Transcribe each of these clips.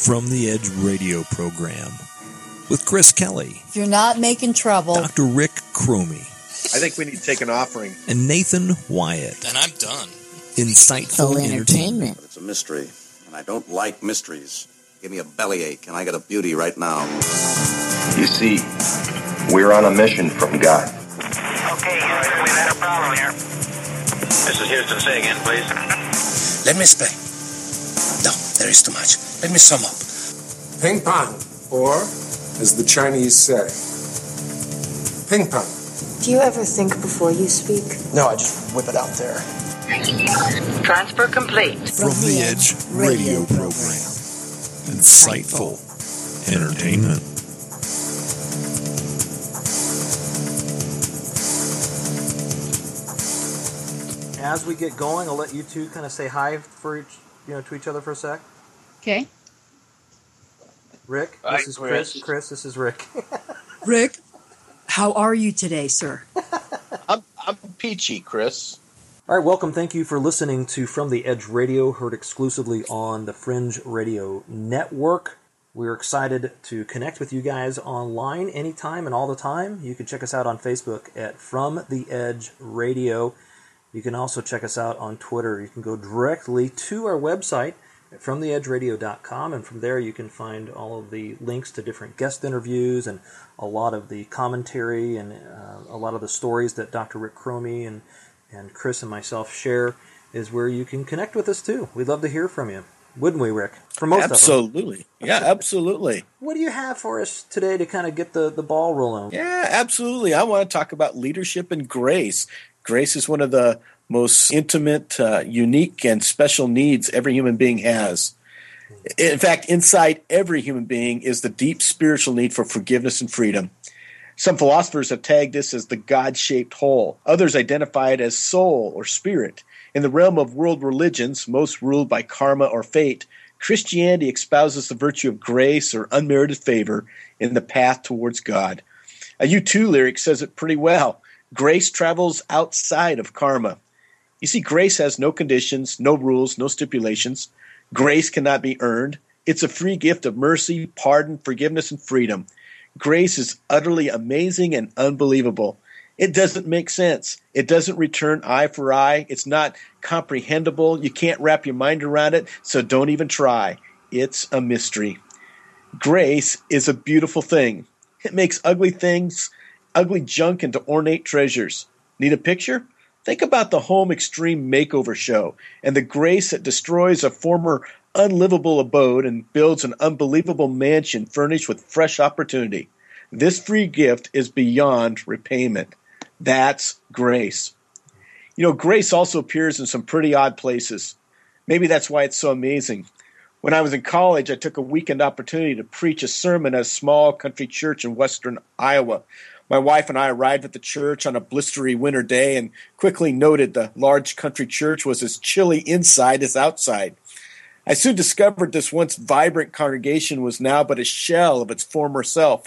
From the Edge radio program with Chris Kelly, If you're not making trouble, Dr. Rick Cromie, I think we need to take an offering. and Nathan Wyatt. And I'm done. Insightful full entertainment. entertainment. It's a mystery, and I don't like mysteries. Give me a bellyache, and I got a beauty right now. You see, we're on a mission from God. Okay, Houston, we've had a problem here. This is Houston. Say again, please. Let me explain. No, there is too much. Let me sum up. Ping pong, or as the Chinese say, ping pong. Do you ever think before you speak? No, I just whip it out there. Transfer complete. From the Edge radio program. Insightful entertainment. As we get going, I'll let you two kind of say hi for each, you know, to each other for a sec. Okay. Rick, Hi, this is Chris. Chris. Chris, this is Rick. Rick, how are you today, sir? I'm, I'm peachy, Chris. All right, welcome. Thank you for listening to From the Edge Radio, heard exclusively on the Fringe Radio Network. We're excited to connect with you guys online anytime and all the time. You can check us out on Facebook at From the Edge Radio. You can also check us out on Twitter. You can go directly to our website at fromtheedgeradio.com, and from there you can find all of the links to different guest interviews and a lot of the commentary and uh, a lot of the stories that Dr. Rick Cromie and, and Chris and myself share is where you can connect with us too. We'd love to hear from you, wouldn't we, Rick? For most of. Absolutely. Yeah, absolutely. What do you have for us today to kind of get the, the ball rolling? Yeah, absolutely. I want to talk about leadership and grace. Grace is one of the most intimate, uh, unique, and special needs every human being has. In fact, inside every human being is the deep spiritual need for forgiveness and freedom. Some philosophers have tagged this as the God shaped hole. Others identify it as soul or spirit. In the realm of world religions, most ruled by karma or fate, Christianity espouses the virtue of grace or unmerited favor in the path towards God. A U2 lyric says it pretty well. Grace travels outside of karma. You see, grace has no conditions, no rules, no stipulations. Grace cannot be earned. It's a free gift of mercy, pardon, forgiveness, and freedom. Grace is utterly amazing and unbelievable. It doesn't make sense. It doesn't return eye for eye. It's not comprehensible. You can't wrap your mind around it, so don't even try. It's a mystery. Grace is a beautiful thing. It makes ugly things, ugly junk into ornate treasures. Need a picture? Think about the Home Extreme Makeover show and the grace that destroys a former unlivable abode and builds an unbelievable mansion furnished with fresh opportunity. This free gift is beyond repayment. That's grace. You know, grace also appears in some pretty odd places. Maybe that's why it's so amazing. When I was in college, I took a weekend opportunity to preach a sermon at a small country church in western Iowa. My wife and I arrived at the church on a blistery winter day and quickly noted the large country church was as chilly inside as outside. I soon discovered this once vibrant congregation was now but a shell of its former self.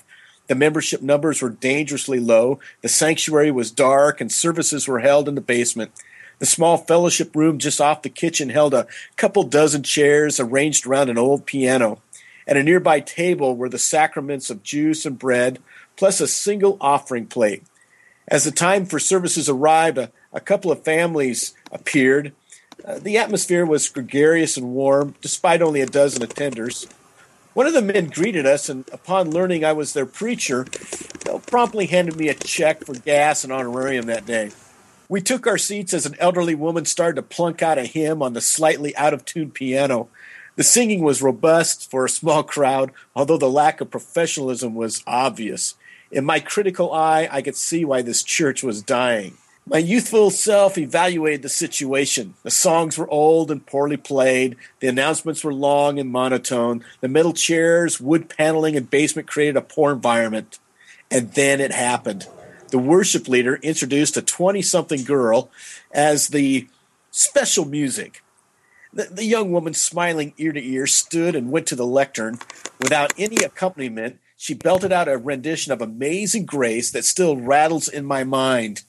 The membership numbers were dangerously low, the sanctuary was dark, and services were held in the basement. The small fellowship room just off the kitchen held a couple dozen chairs arranged around an old piano. At a nearby table were the sacraments of juice and bread, plus a single offering plate. As the time for services arrived, a, a couple of families appeared. Uh, the atmosphere was gregarious and warm, despite only a dozen attenders. One of the men greeted us, and upon learning I was their preacher, promptly handed me a check for gas and honorarium that day. We took our seats as an elderly woman started to plunk out a hymn on the slightly out of tune piano. The singing was robust for a small crowd, although the lack of professionalism was obvious. In my critical eye, I could see why this church was dying. My youthful self evaluated the situation. The songs were old and poorly played. The announcements were long and monotone. The metal chairs, wood paneling, and basement created a poor environment. And then it happened. The worship leader introduced a 20 something girl as the special music. The, the young woman, smiling ear to ear, stood and went to the lectern. Without any accompaniment, she belted out a rendition of Amazing Grace that still rattles in my mind.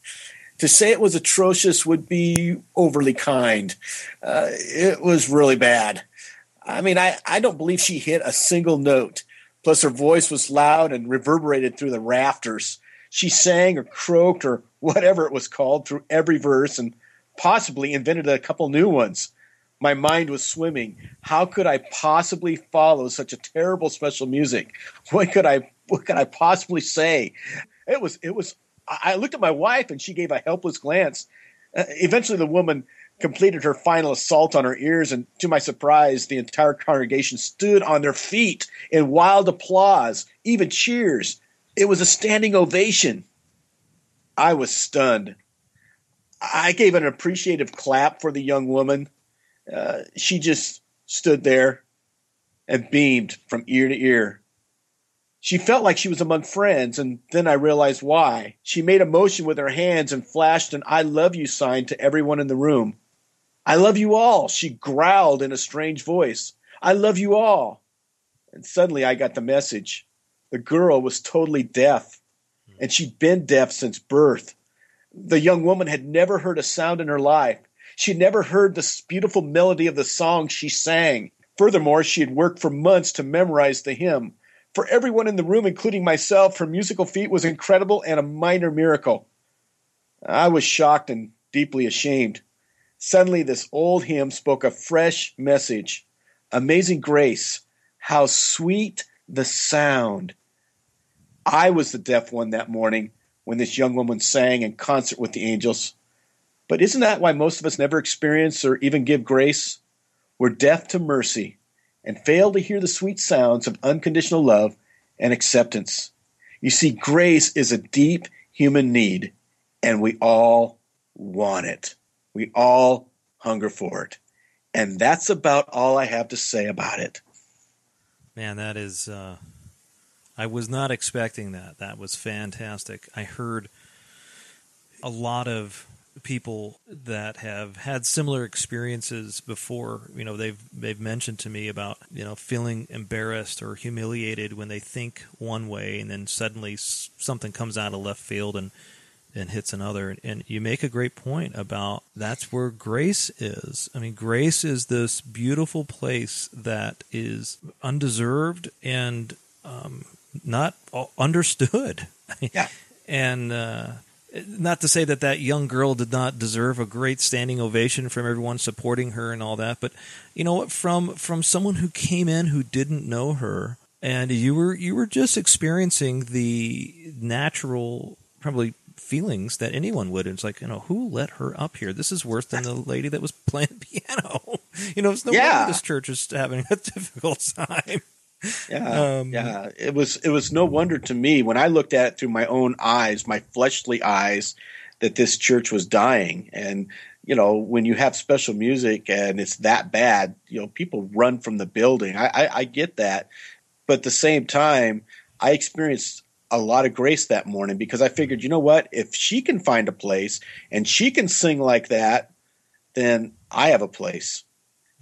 To say it was atrocious would be overly kind. Uh, it was really bad. I mean, I, I don't believe she hit a single note. Plus, her voice was loud and reverberated through the rafters. She sang or croaked or whatever it was called through every verse and possibly invented a couple new ones. My mind was swimming. How could I possibly follow such a terrible special music? What could I what could I possibly say? It was it was I looked at my wife and she gave a helpless glance. Uh, eventually the woman completed her final assault on her ears and to my surprise the entire congregation stood on their feet in wild applause, even cheers. It was a standing ovation. I was stunned. I gave an appreciative clap for the young woman. Uh, she just stood there and beamed from ear to ear. She felt like she was among friends, and then I realized why. She made a motion with her hands and flashed an I love you sign to everyone in the room. I love you all, she growled in a strange voice. I love you all. And suddenly I got the message. The girl was totally deaf, and she'd been deaf since birth. The young woman had never heard a sound in her life. She'd never heard the beautiful melody of the song she sang. Furthermore, she had worked for months to memorize the hymn. For everyone in the room, including myself, her musical feat was incredible and a minor miracle. I was shocked and deeply ashamed. Suddenly, this old hymn spoke a fresh message Amazing grace, how sweet the sound. I was the deaf one that morning when this young woman sang in concert with the angels. But isn't that why most of us never experience or even give grace? We're deaf to mercy and fail to hear the sweet sounds of unconditional love and acceptance. You see, grace is a deep human need, and we all want it. We all hunger for it. And that's about all I have to say about it. Man, that is. Uh, I was not expecting that. That was fantastic. I heard a lot of people that have had similar experiences before you know they've they've mentioned to me about you know feeling embarrassed or humiliated when they think one way and then suddenly something comes out of left field and and hits another. And you make a great point about that's where grace is. I mean grace is this beautiful place that is undeserved and um, not understood. Yeah. And uh, not to say that that young girl did not deserve a great standing ovation from everyone supporting her and all that, but you know what? From from someone who came in who didn't know her, and you were you were just experiencing the natural probably feelings that anyone would. It's like you know who let her up here. This is worse than the lady that was playing piano. you know, it's no yeah. wonder this church is having a difficult time. Yeah, um, yeah. It was it was no wonder to me when I looked at it through my own eyes, my fleshly eyes, that this church was dying. And you know, when you have special music and it's that bad, you know, people run from the building. I, I, I get that, but at the same time, I experienced a lot of grace that morning because I figured, you know what, if she can find a place and she can sing like that, then I have a place.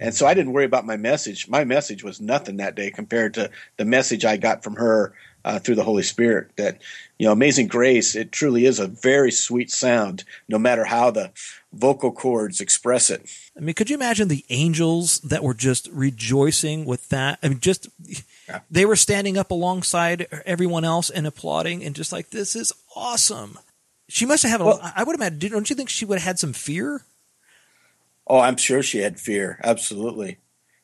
And so I didn't worry about my message. My message was nothing that day compared to the message I got from her uh, through the Holy Spirit. That, you know, Amazing Grace, it truly is a very sweet sound, no matter how the vocal cords express it. I mean, could you imagine the angels that were just rejoicing with that? I mean, just yeah. they were standing up alongside everyone else and applauding and just like, this is awesome. She must have had, a, well, I would imagine, don't you think she would have had some fear? Oh, I'm sure she had fear. Absolutely.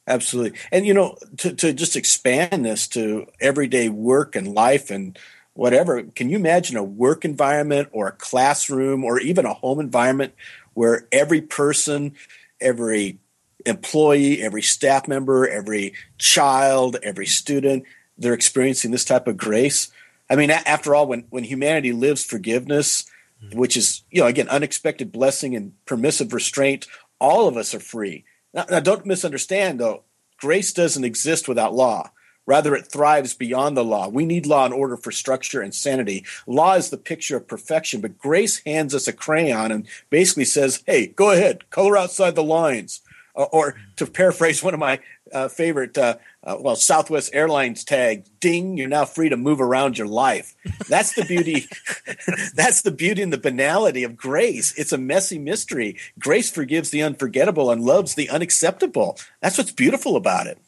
Absolutely. And, you know, to, to just expand this to everyday work and life and whatever, can you imagine a work environment or a classroom or even a home environment where every person, every employee, every staff member, every child, every student, they're experiencing this type of grace? I mean, after all, when, when humanity lives forgiveness, hmm. which is, you know, again, unexpected blessing and permissive restraint all of us are free. Now, now, don't misunderstand, though. Grace doesn't exist without law. Rather, it thrives beyond the law. We need law and order for structure and sanity. Law is the picture of perfection, but grace hands us a crayon and basically says, hey, go ahead, color outside the lines. Uh, or to paraphrase one of my uh, favorite, uh, uh, well, Southwest Airlines tag, ding, you're now free to move around your life. That's the beauty. that's the beauty and the banality of grace. It's a messy mystery. Grace forgives the unforgettable and loves the unacceptable. That's what's beautiful about it.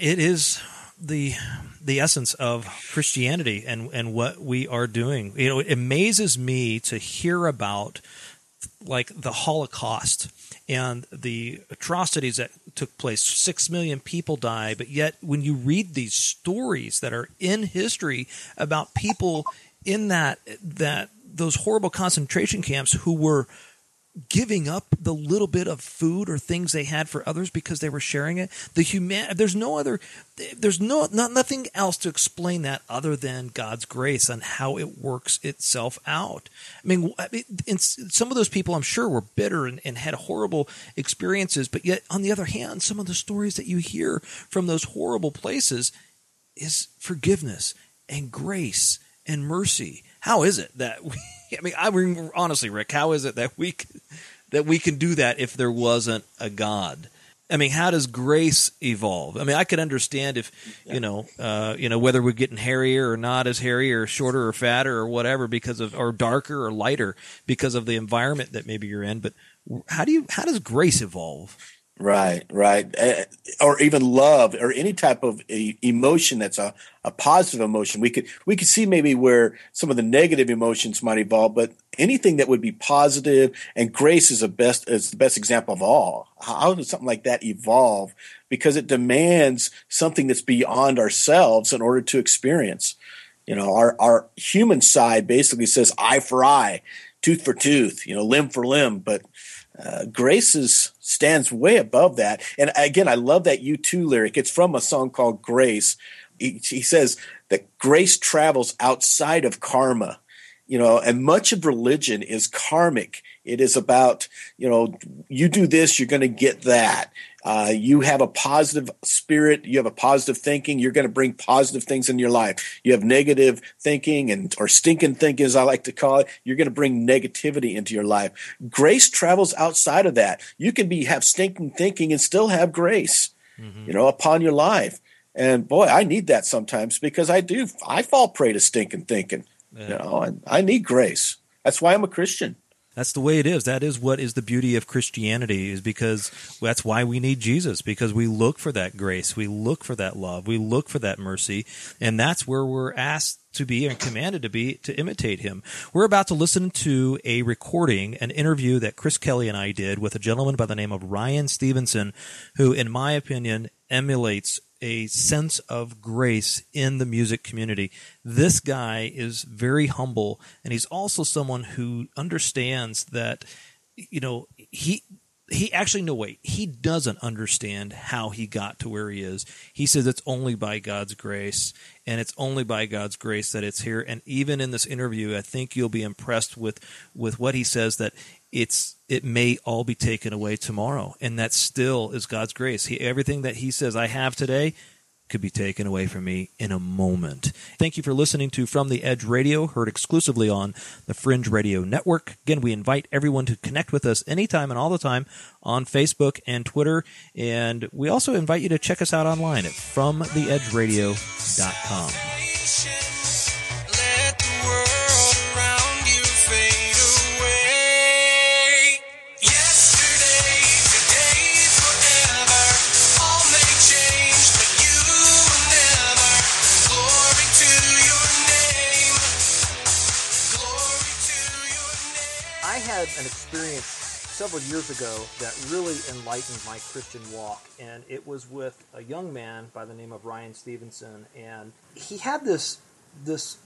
It is the the essence of Christianity and and what we are doing. You know, it amazes me to hear about like the Holocaust and the atrocities that took place. Six million people die, but yet when you read these stories that are in history about people in that that those horrible concentration camps who were giving up the little bit of food or things they had for others because they were sharing it. The human, there's no other, there's no not nothing else to explain that other than God's grace and how it works itself out. I mean, some of those people, I'm sure, were bitter and, and had horrible experiences, but yet on the other hand, some of the stories that you hear from those horrible places is forgiveness and grace and mercy. How is it that we? I mean, I mean, honestly, Rick, how is it that we that we can do that if there wasn't a God? I mean, how does grace evolve? I mean, I could understand if you know, uh, you know, whether we're getting hairier or not as hairy, or shorter or fatter or whatever because of, or darker or lighter because of the environment that maybe you're in. But how do you, how does grace evolve? Right, right. Or even love or any type of emotion that's a, a positive emotion. We could we could see maybe where some of the negative emotions might evolve, but anything that would be positive and grace is the best is the best example of all. How does something like that evolve? Because it demands something that's beyond ourselves in order to experience. You know, our our human side basically says eye for eye, tooth for tooth, you know, limb for limb, but uh, grace is, stands way above that. And again, I love that U2 lyric. It's from a song called Grace. He, he says that grace travels outside of karma, you know, and much of religion is karmic. It is about, you know, you do this, you're going to get that. Uh, you have a positive spirit, you have a positive thinking, you're going to bring positive things in your life. You have negative thinking and or stinking thinking, as I like to call it, you're going to bring negativity into your life. Grace travels outside of that. You can be have stinking thinking and still have grace, mm-hmm. you know, upon your life. And boy, I need that sometimes because I do. I fall prey to stinking thinking, yeah. you know, and I need grace. That's why I'm a Christian. That's the way it is. That is what is the beauty of Christianity is because that's why we need Jesus because we look for that grace, we look for that love, we look for that mercy, and that's where we're asked to be and commanded to be to imitate him. We're about to listen to a recording, an interview that Chris Kelly and I did with a gentleman by the name of Ryan Stevenson, who, in my opinion, emulates a sense of grace in the music community. This guy is very humble, and he's also someone who understands that, you know, he he actually no wait he doesn't understand how he got to where he is he says it's only by god's grace and it's only by god's grace that it's here and even in this interview i think you'll be impressed with with what he says that it's it may all be taken away tomorrow and that still is god's grace he, everything that he says i have today could be taken away from me in a moment. Thank you for listening to From the Edge Radio, heard exclusively on the Fringe Radio Network. Again, we invite everyone to connect with us anytime and all the time on Facebook and Twitter. And we also invite you to check us out online at FromTheEdgeRadio.com. an experience several years ago that really enlightened my Christian walk, and it was with a young man by the name of Ryan Stevenson, and he had this this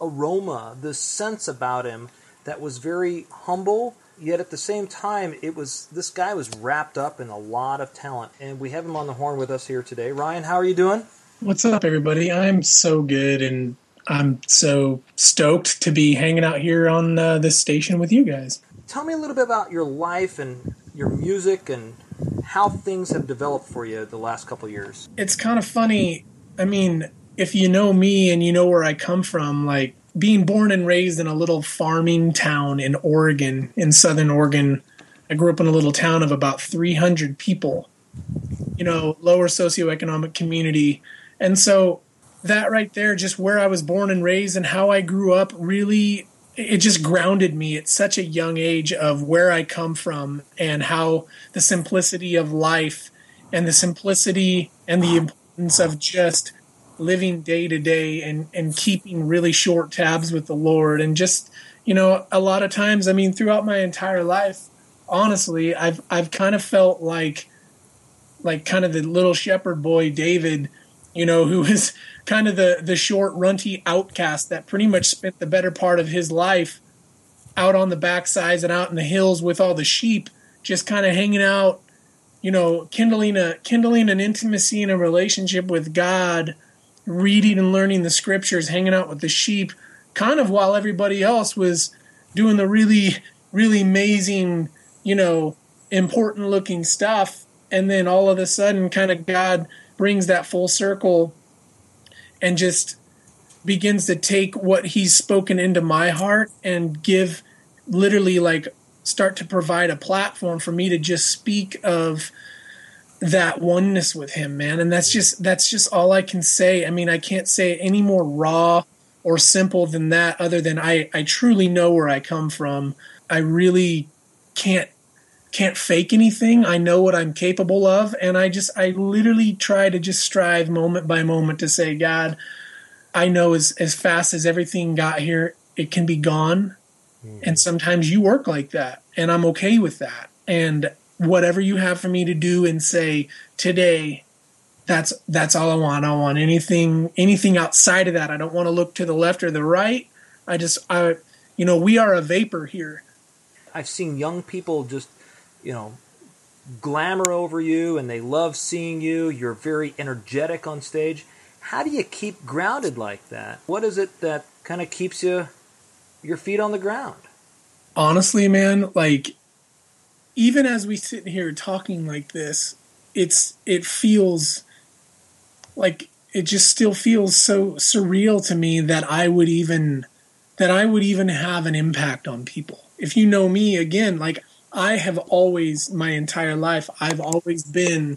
aroma, this sense about him that was very humble, yet at the same time, it was this guy was wrapped up in a lot of talent, and we have him on the horn with us here today. Ryan, how are you doing? What's up, everybody? I'm so good, and I'm so stoked to be hanging out here on uh, this station with you guys tell me a little bit about your life and your music and how things have developed for you the last couple years. It's kind of funny. I mean, if you know me and you know where I come from, like being born and raised in a little farming town in Oregon, in southern Oregon, I grew up in a little town of about 300 people, you know, lower socioeconomic community. And so that right there, just where I was born and raised and how I grew up, really it just grounded me at such a young age of where I come from and how the simplicity of life and the simplicity and the importance of just living day to day and and keeping really short tabs with the Lord. And just you know a lot of times I mean throughout my entire life honestly I've I've kind of felt like like kind of the little shepherd boy David you know who was kind of the the short runty outcast that pretty much spent the better part of his life out on the backsides and out in the hills with all the sheep just kind of hanging out you know kindling a kindling an intimacy and a relationship with God reading and learning the scriptures, hanging out with the sheep, kind of while everybody else was doing the really, really amazing, you know, important looking stuff. And then all of a sudden, kind of God brings that full circle and just begins to take what He's spoken into my heart and give literally like start to provide a platform for me to just speak of that oneness with him, man. And that's just that's just all I can say. I mean, I can't say any more raw or simple than that other than I I truly know where I come from. I really can't can't fake anything. I know what I'm capable of and I just I literally try to just strive moment by moment to say, God, I know as as fast as everything got here, it can be gone. Mm. And sometimes you work like that and I'm okay with that. And whatever you have for me to do and say today that's that's all I want. I don't want anything anything outside of that. I don't want to look to the left or the right. I just I you know, we are a vapor here. I've seen young people just, you know, glamour over you and they love seeing you. You're very energetic on stage. How do you keep grounded like that? What is it that kind of keeps you your feet on the ground? Honestly, man, like even as we sit here talking like this, it's it feels like it just still feels so surreal to me that I would even that I would even have an impact on people. If you know me again, like I have always my entire life I've always been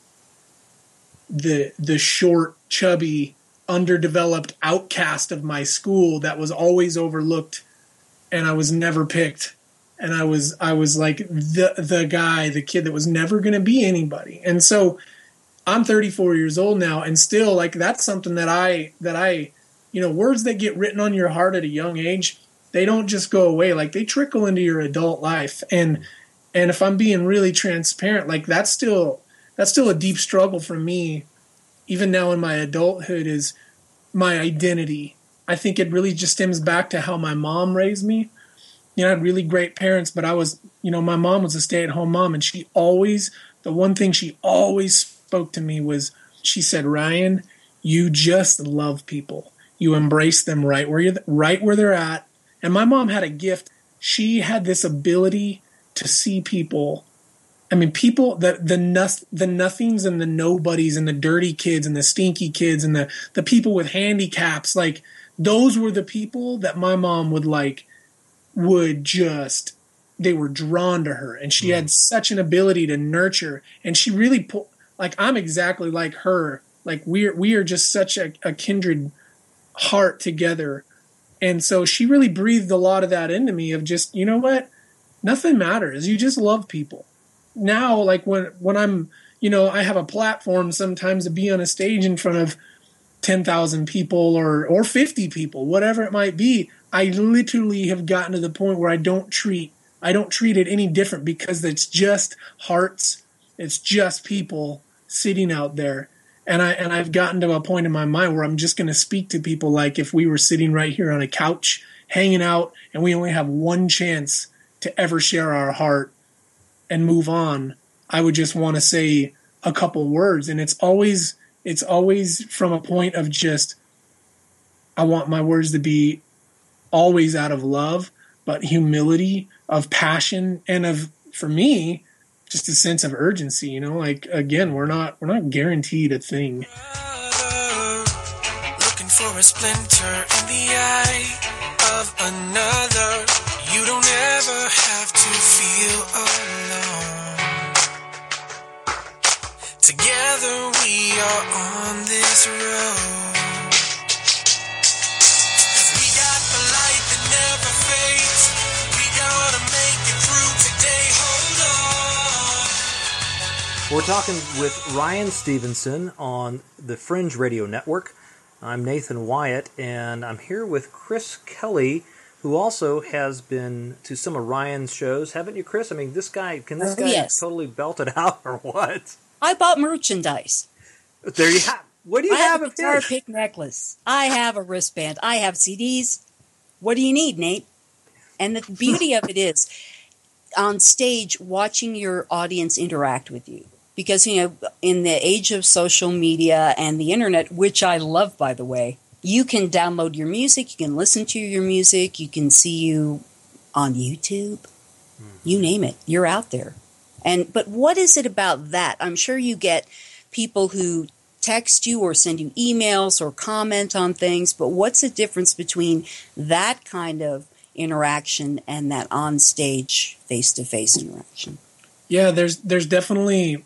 the the short, chubby, underdeveloped outcast of my school that was always overlooked and I was never picked. And I was I was like the the guy, the kid that was never going to be anybody. And so I'm 34 years old now and still like that's something that I that I you know words that get written on your heart at a young age, they don't just go away. Like they trickle into your adult life. And and if I'm being really transparent like that's still that's still a deep struggle for me even now in my adulthood is my identity. I think it really just stems back to how my mom raised me you know, I had really great parents, but I was, you know, my mom was a stay at home mom, and she always, the one thing she always spoke to me was, she said, Ryan, you just love people. You embrace them right where you're, right where they're at. And my mom had a gift. She had this ability to see people. I mean, people the the the nothings and the nobodies and the dirty kids and the stinky kids and the the people with handicaps. Like those were the people that my mom would like would just they were drawn to her and she had such an ability to nurture and she really put like i'm exactly like her like we're we are just such a, a kindred heart together and so she really breathed a lot of that into me of just you know what nothing matters you just love people now like when when i'm you know i have a platform sometimes to be on a stage in front of 10,000 people or or 50 people whatever it might be I literally have gotten to the point where I don't treat I don't treat it any different because it's just hearts, it's just people sitting out there. And I and I've gotten to a point in my mind where I'm just going to speak to people like if we were sitting right here on a couch hanging out and we only have one chance to ever share our heart and move on, I would just want to say a couple words and it's always it's always from a point of just I want my words to be always out of love, but humility, of passion, and of for me, just a sense of urgency. You know, like again, we're not we're not guaranteed a thing. Looking You don't ever have to feel alone. Together we are on this road. We're talking with Ryan Stevenson on the Fringe Radio Network. I'm Nathan Wyatt, and I'm here with Chris Kelly, who also has been to some of Ryan's shows, haven't you, Chris? I mean, this guy can this Oh, guy yes. totally belt it out or what? I bought merchandise. There you have. What do you I have, have a guitar pick necklace. I have a wristband. I have CDs. What do you need, Nate? And the beauty of it is on stage watching your audience interact with you. Because, you know, in the age of social media and the internet, which I love, by the way, you can download your music, you can listen to your music, you can see you on YouTube, mm-hmm. you name it, you're out there. And but what is it about that? I'm sure you get people who text you or send you emails or comment on things, but what's the difference between that kind of interaction and that on stage face to face interaction? Yeah, there's there's definitely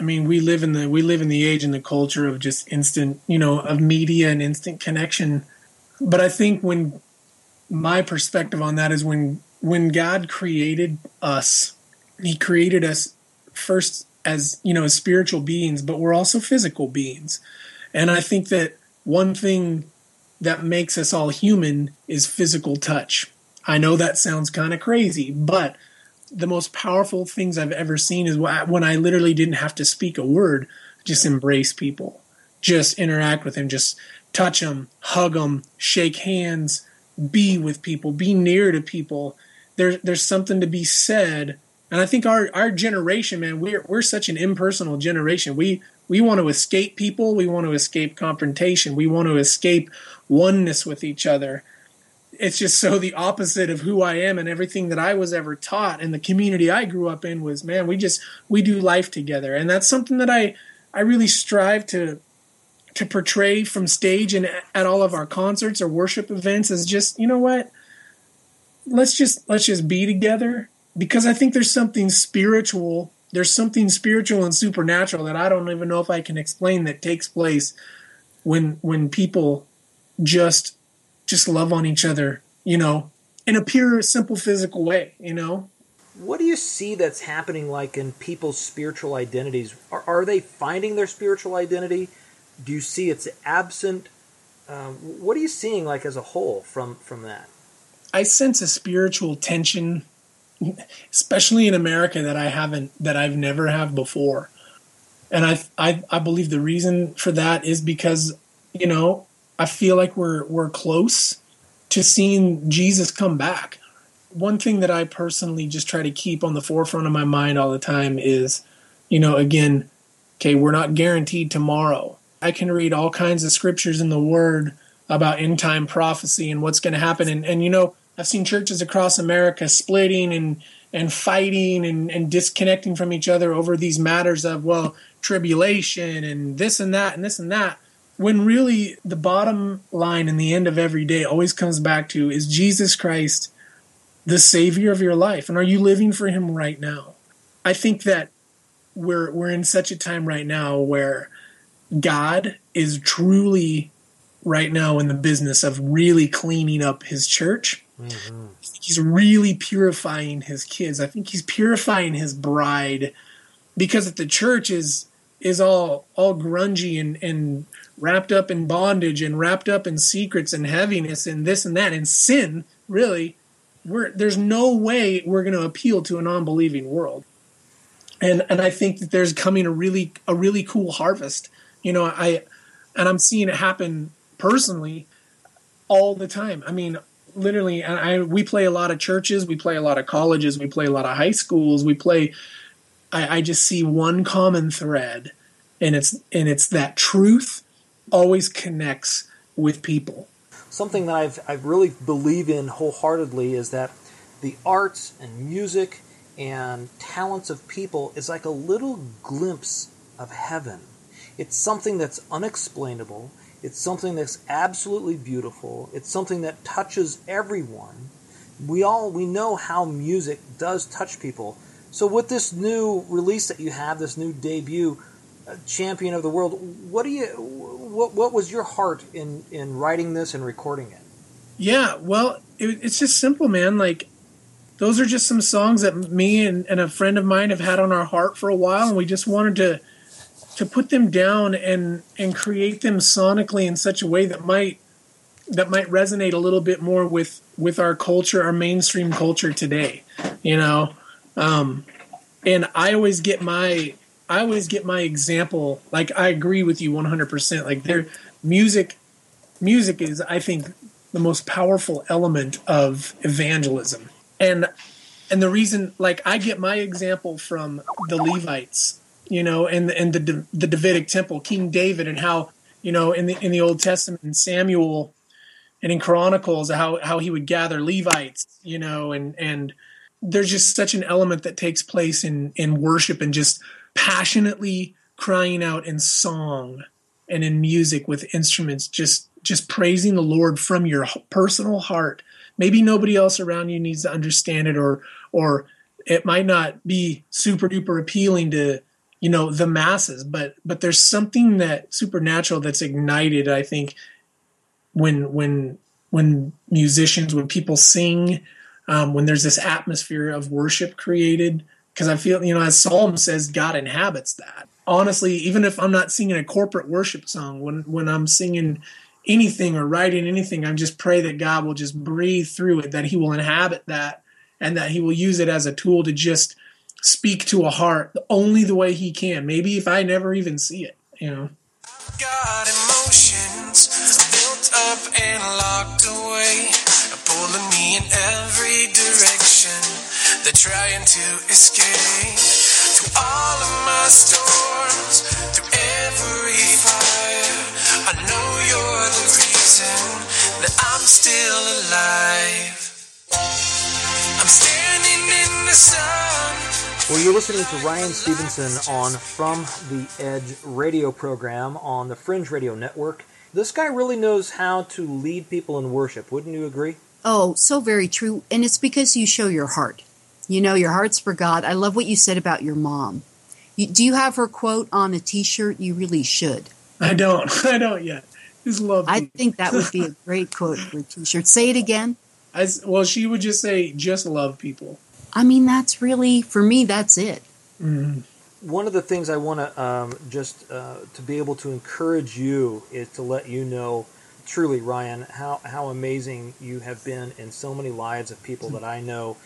I mean, we live in the we live in the age and the culture of just instant, you know, of media and instant connection. But I think when my perspective on that is when when God created us, he created us first as, you know, as spiritual beings, but we're also physical beings. And I think that one thing that makes us all human is physical touch. I know that sounds kind of crazy, but the most powerful things I've ever seen is when I literally didn't have to speak a word, just embrace people, just interact with them, just touch them, hug them, shake hands, be with people, be near to people. There's there's something to be said, and I think our our generation, man, we're we're such an impersonal generation. We we want to escape people, we want to escape confrontation, we want to escape oneness with each other it's just so the opposite of who I am and everything that I was ever taught and the community I grew up in was man we just we do life together. And that's something that I I really strive to to portray from stage and at all of our concerts or worship events is just you know what? Let's just let's just be together because I think there's something spiritual there's something spiritual and supernatural that I don't even know if I can explain that takes place when when people just just love on each other, you know, in a pure, simple, physical way, you know. What do you see that's happening like in people's spiritual identities? Are, are they finding their spiritual identity? Do you see it's absent? Um, what are you seeing like as a whole from from that? I sense a spiritual tension, especially in America, that I haven't, that I've never have before, and I, I, I believe the reason for that is because, you know, I feel like we're we're close to seeing Jesus come back. One thing that I personally just try to keep on the forefront of my mind all the time is, you know, again, okay, we're not guaranteed tomorrow. I can read all kinds of scriptures in the Word about end time prophecy and what's going to happen, and and you know, I've seen churches across America splitting and and fighting and, and disconnecting from each other over these matters of well tribulation and this and that and this and that when really the bottom line in the end of every day always comes back to is Jesus Christ the savior of your life and are you living for him right now I think that we're we're in such a time right now where God is truly right now in the business of really cleaning up his church Mm-hmm. he's really purifying his kids. I think he's purifying his bride because if the church is is all all grungy and and wrapped up in bondage and wrapped up in secrets and heaviness and this and that and sin, really, we're there's no way we're going to appeal to a non-believing world. And and I think that there's coming a really a really cool harvest. You know, I and I'm seeing it happen personally all the time. I mean, literally and I we play a lot of churches, we play a lot of colleges, we play a lot of high schools, we play I, I just see one common thread and it's and it's that truth always connects with people. Something that I've I really believe in wholeheartedly is that the arts and music and talents of people is like a little glimpse of heaven. It's something that's unexplainable. It's something that's absolutely beautiful. It's something that touches everyone. We all we know how music does touch people. So with this new release that you have, this new debut, Champion of the World, what do you what what was your heart in in writing this and recording it? Yeah, well, it, it's just simple, man. Like those are just some songs that me and, and a friend of mine have had on our heart for a while, and we just wanted to to put them down and and create them sonically in such a way that might that might resonate a little bit more with with our culture, our mainstream culture today. You know, um, and I always get my I always get my example. Like I agree with you 100. percent Like their music, music is I think the most powerful element of evangelism. And and the reason, like I get my example from the Levites, you know, and and the the Davidic temple, King David, and how you know in the in the Old Testament, Samuel, and in Chronicles, how how he would gather Levites, you know, and and there's just such an element that takes place in in worship and just passionately crying out in song and in music with instruments just just praising the lord from your personal heart. Maybe nobody else around you needs to understand it or or it might not be super duper appealing to you know the masses but but there's something that supernatural that's ignited i think when when when musicians when people sing um, when there's this atmosphere of worship created because I feel, you know, as Psalm says, God inhabits that. Honestly, even if I'm not singing a corporate worship song, when when I'm singing anything or writing anything, I just pray that God will just breathe through it, that He will inhabit that, and that He will use it as a tool to just speak to a heart only the way He can. Maybe if I never even see it, you know. Got emotions built up and locked away, pulling me in every direction. They're trying to escape to all of my storms, through every fire. I know you're the reason that I'm still alive. I'm standing in the sun. Well, you're listening to Ryan Stevenson on From the Edge radio program on the Fringe Radio Network. This guy really knows how to lead people in worship. Wouldn't you agree? Oh, so very true. And it's because you show your heart. You know, your heart's for God. I love what you said about your mom. You, do you have her quote on a T-shirt? You really should. I don't. I don't yet. Just love. I think that would be a great quote for a T-shirt. Say it again. I, well, she would just say, "Just love people." I mean, that's really for me. That's it. Mm-hmm. One of the things I want to um, just uh, to be able to encourage you is to let you know, truly, Ryan, how how amazing you have been in so many lives of people that I know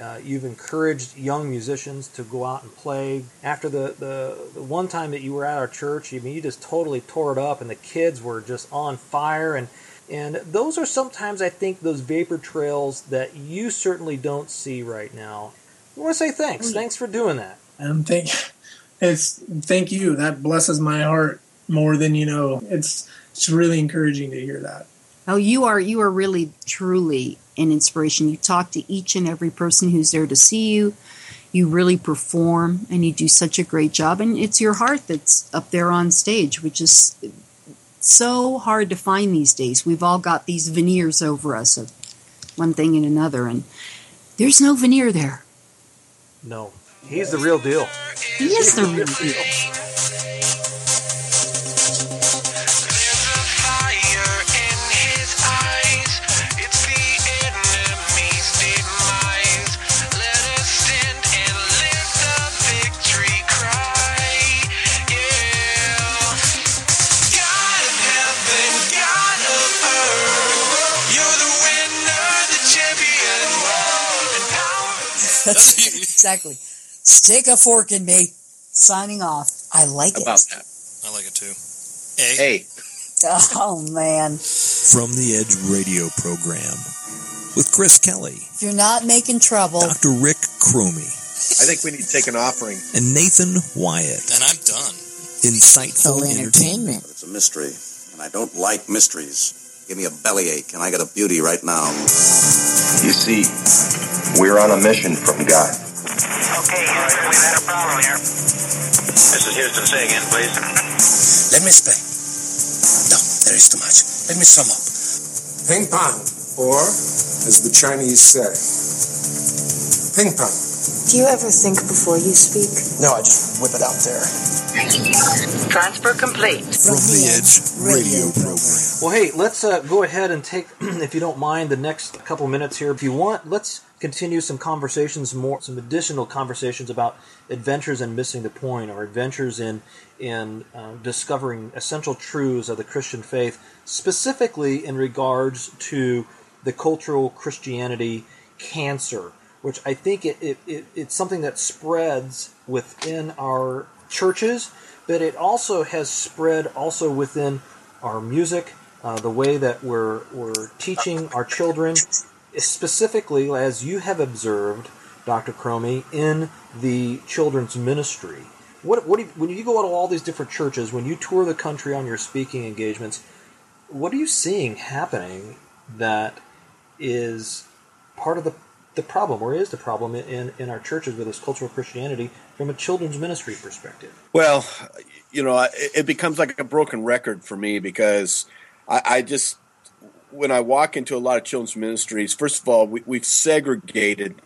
uh, you've encouraged young musicians to go out and play. After the, the, the, one time that you were at our church, I mean, you just totally tore it up, and the kids were just on fire. And and those are sometimes, I think, those vapor trails that you certainly don't see right now. I want to say thanks. Mm. Thanks for doing that. Um, thank, it's thank you. That blesses my heart more than you know. It's it's really encouraging to hear that. Oh, you are you are really truly an inspiration. You talk to each and every person who's there to see you. You really perform and you do such a great job. And it's your heart that's up there on stage, which is so hard to find these days. We've all got these veneers over us of one thing and another, and there's no veneer there. No, he's the real deal. He is the real deal. Exactly. Stick a fork in me. Signing off. I like About it. that. I like it too. A. Hey. Oh man. From the Edge radio program with Chris Kelly. If you're not making trouble. Dr. Rick Cromie. I think we need to take an offering. And Nathan Wyatt. And I'm done. Insightful entertainment. It's a mystery, and I don't like mysteries. Give me a bellyache, and I got a beauty right now. You see, we're on a mission from God. Okay, Houston, we've had a problem here. This is Houston. Say again, please. Let me explain. No, there is too much. Let me sum up. Ping pong, or as the Chinese say, ping pong. Do you ever think before you speak? No, I just whip it out there. Transfer complete. From the Edge radio program. Well, hey, let's uh, go ahead and take, if you don't mind, the next couple minutes here. If you want, let's continue some conversations, more some additional conversations about adventures in missing the point, or adventures in in uh, discovering essential truths of the Christian faith, specifically in regards to the cultural Christianity cancer, which I think it, it, it, it's something that spreads within our churches, but it also has spread also within our music, uh, the way that we're, we're teaching our children, specifically as you have observed, Dr. Cromie, in the children's ministry. What, what you, when you go out to all these different churches, when you tour the country on your speaking engagements, what are you seeing happening that is part of the the problem, or is the problem in, in our churches with this cultural Christianity from a children's ministry perspective? Well, you know, it becomes like a broken record for me because I, I just, when I walk into a lot of children's ministries, first of all, we, we've segregated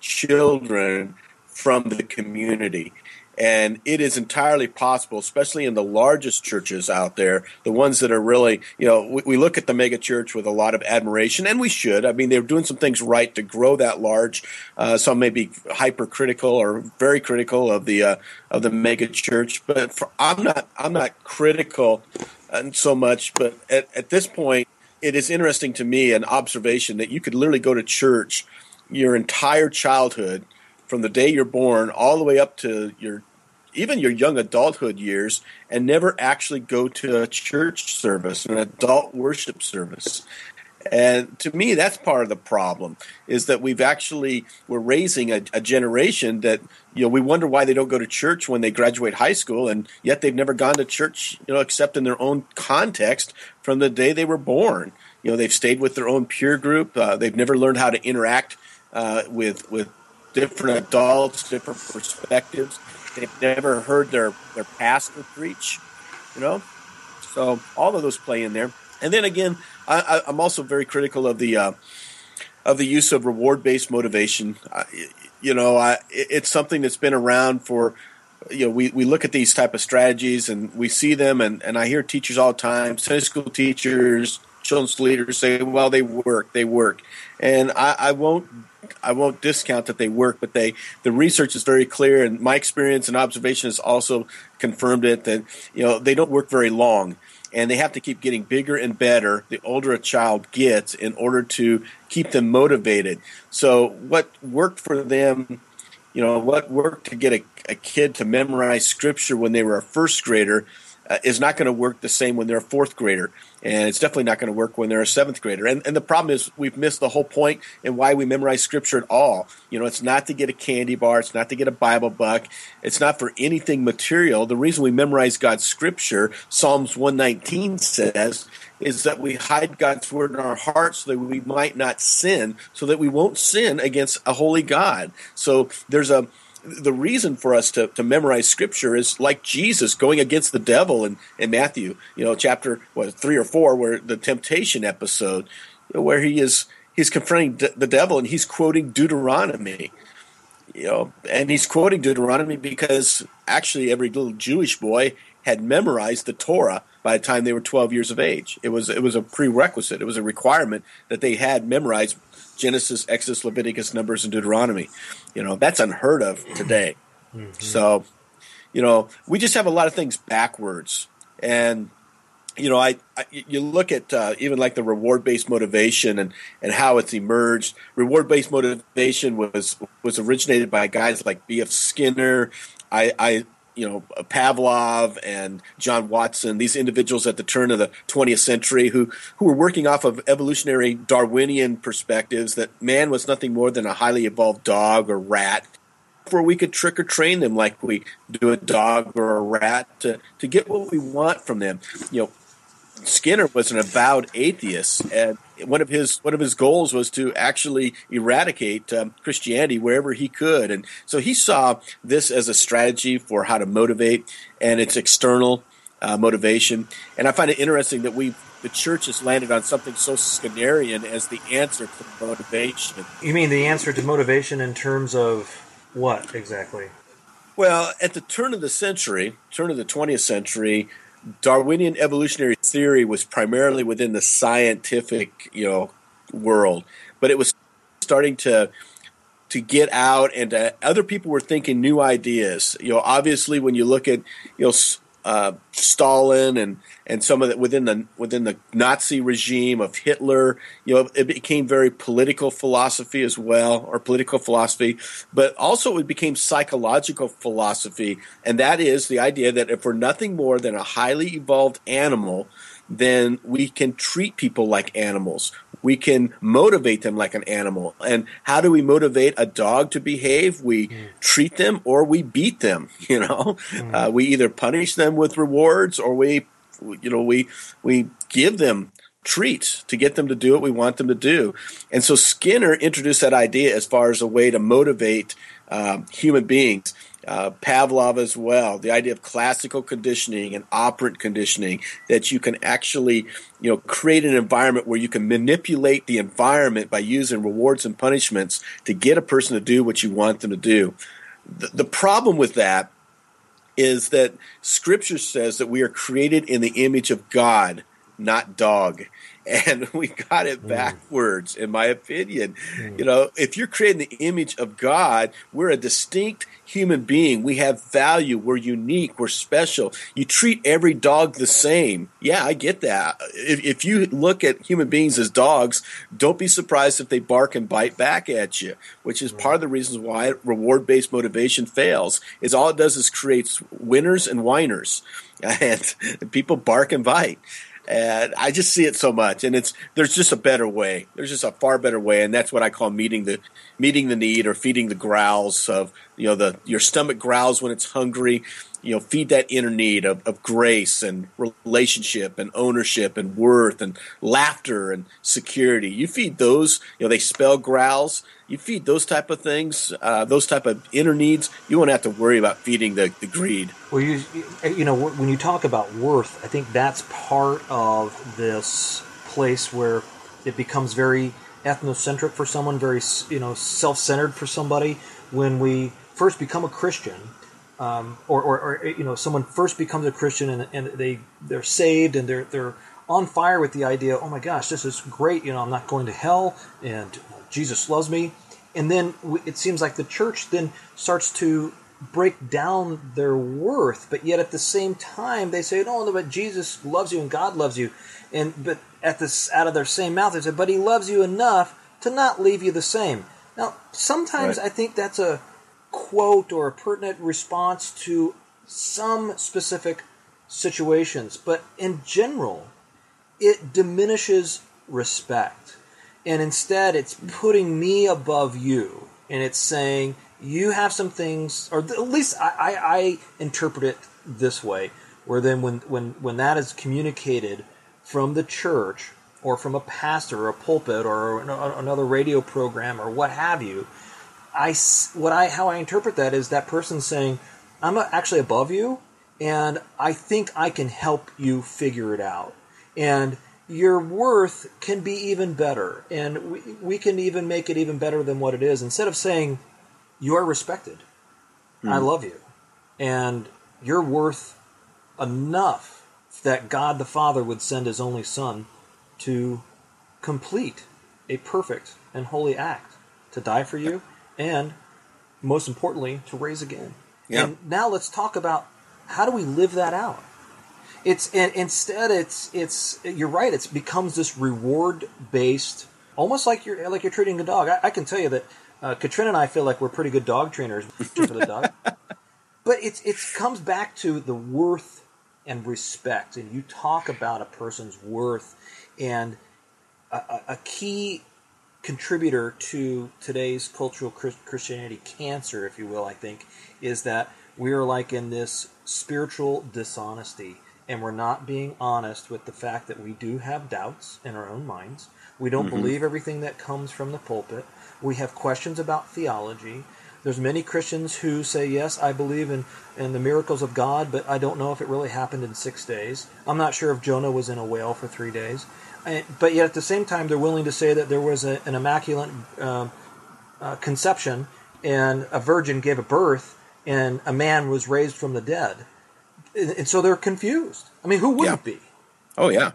children from the community. And it is entirely possible, especially in the largest churches out there, the ones that are really, you know, we, we, look at the mega church with a lot of admiration, and we should. I mean, they're doing some things right to grow that large. Uh, some may be hypercritical or very critical of the uh, of the mega church, but for, I'm not. I'm not critical uh, so much. But at, at this point, it is interesting to me an observation that you could literally go to church your entire childhood from the day you're born all the way up to your even your young adulthood years and never actually go to a church service, an adult worship service. And to me, that's part of the problem is that we've actually we're raising a, a, generation that you know we wonder why they don't go to church when they graduate high school, and yet they've never gone to church, you know, except in their own context from the day they were born. You know, they've stayed with their own peer group. Uh, they've never learned how to interact uh, with with different adults, different perspectives. They've never heard their, their pastor preach, you know? So all of those play in there. And then again, I, am also very critical of the uh, of the use of reward based motivation. I, you know, I, it's something that's been around for. You know, we, we look at these type of strategies and we see them, and, and I hear teachers all the time, Sunday school teachers, children's leaders say, "Well, they work, they work," and I, I won't I won't discount that they work, but they the research is very clear, and my experience and observation has also confirmed it that you know they don't work very long, and they have to keep getting bigger and better the older a child gets in order to keep them motivated. So what worked for them, you know, what worked to get a, a kid to memorize scripture when they were a first grader uh, is not going to work the same when they're a fourth grader, and it's definitely not going to work when they're a seventh grader. And, and the problem is we've missed the whole point and why we memorize scripture at all. You know, it's not to get a candy bar, it's not to get a Bible buck, it's not for anything material. The reason we memorize God's scripture, Psalms 119 says, is that we hide God's word in our hearts so that we might not sin, so that we won't sin against a holy God. So there's a the reason for us to, to memorize scripture is like Jesus going against the devil in, in Matthew, you know, chapter what three or four, where the temptation episode, where he is he's confronting d- the devil and he's quoting Deuteronomy, you know, and he's quoting Deuteronomy because actually every little Jewish boy had memorized the Torah by the time they were 12 years of age. It was it was a prerequisite. It was a requirement that they had memorized Genesis, Exodus, Leviticus, Numbers, and Deuteronomy. You know, that's unheard of today. Mm-hmm. So, you know, we just have a lot of things backwards. And, you know, I, I you look at uh, even like the reward based motivation and, and how it's emerged. Reward based motivation was was originated by guys like B.F. Skinner. I, I you know uh, Pavlov and John Watson, these individuals at the turn of the 20th century who who were working off of evolutionary Darwinian perspectives that man was nothing more than a highly evolved dog or rat. Where we could trick or train them like we do a dog or a rat to, to get what we want from them. You know, Skinner was an avowed atheist, and one of his one of his goals was to actually eradicate um, Christianity wherever he could, and so he saw this as a strategy for how to motivate, and its external uh, motivation. And I find it interesting that we the church has landed on something so Skinnerian as the answer to motivation. You mean the answer to motivation in terms of what exactly? Well, at the turn of the century, turn of the 20th century, Darwinian evolutionary theory was primarily within the scientific, you know, world, but it was starting to to get out and to, other people were thinking new ideas. You know, obviously when you look at you know uh, Stalin and and some of the within the within the Nazi regime of Hitler, you know, it became very political philosophy as well, or political philosophy, but also it became psychological philosophy, and that is the idea that if we're nothing more than a highly evolved animal, then we can treat people like animals. We can motivate them like an animal. And how do we motivate a dog to behave? We treat them or we beat them. You know, uh, we either punish them with rewards or we, you know, we we give them treats to get them to do what we want them to do. And so Skinner introduced that idea as far as a way to motivate um, human beings. Uh, Pavlov as well, the idea of classical conditioning and operant conditioning, that you can actually, you know, create an environment where you can manipulate the environment by using rewards and punishments to get a person to do what you want them to do. The, the problem with that is that Scripture says that we are created in the image of God, not dog. And we got it mm. backwards, in my opinion. Mm. You know, if you're creating the image of God, we're a distinct human being. We have value. We're unique. We're special. You treat every dog the same. Yeah, I get that. If, if you look at human beings as dogs, don't be surprised if they bark and bite back at you, which is part of the reasons why reward based motivation fails. Is all it does is creates winners and whiners, and people bark and bite. And I just see it so much, and it's there's just a better way. There's just a far better way, and that's what I call meeting the meeting the need or feeding the growls of you know the your stomach growls when it's hungry. You know, feed that inner need of, of grace and relationship and ownership and worth and laughter and security. You feed those. You know, they spell growls. You feed those type of things, uh, those type of inner needs. You won't have to worry about feeding the, the greed. Well, you you know when you talk about worth, I think that's part of this place where it becomes very ethnocentric for someone, very you know self-centered for somebody. When we first become a Christian, um, or, or, or you know someone first becomes a Christian and, and they they're saved and they're they're on fire with the idea. Oh my gosh, this is great! You know, I'm not going to hell, and Jesus loves me. And then it seems like the church then starts to break down their worth, but yet at the same time they say, "No, no, but Jesus loves you and God loves you," and but at this out of their same mouth they say, "But He loves you enough to not leave you the same." Now, sometimes Right. I think that's a quote or a pertinent response to some specific situations, but in general, it diminishes respect. And instead, it's putting me above you. And it's saying, you have some things, or at least I, I, I interpret it this way, where then when, when, when that is communicated from the church or from a pastor or a pulpit or an- another radio program or what have you, I what I how I interpret that is that person saying, "I'm actually above you, and I think I can help you figure it out, and your worth can be even better, and we, we can even make it even better than what it is." Instead of saying, "You are respected, I Hmm. love you, and you're worth enough that God the Father would send His only Son to complete a perfect and holy act to die for you and most importantly to raise again. Yeah. and now let's talk about how do we live that out? It's and instead it's it's you're right it becomes this reward based almost like you're like you're treating a dog. I, I can tell you that uh, Katrina and i feel like we're pretty good dog trainers for the dog. But it's it comes back to the worth and respect and you talk about a person's worth and a, a, a key contributor to today's cultural Christianity cancer, if you will, I think, is that we are like in this spiritual dishonesty and we're not being honest with the fact that we do have doubts in our own minds. We don't Mhm. believe everything that comes from the pulpit. We have questions about theology. There's many Christians who say, yes, I believe in, in the miracles of God, but I don't know if it really happened in six days. I'm not sure if Jonah was in a whale for three days. But yet at the same time, they're willing to say that there was a, an immaculate um uh, conception and a virgin gave a birth and a man was raised from the dead. And, and so they're confused. I mean, who wouldn't be? Oh yeah.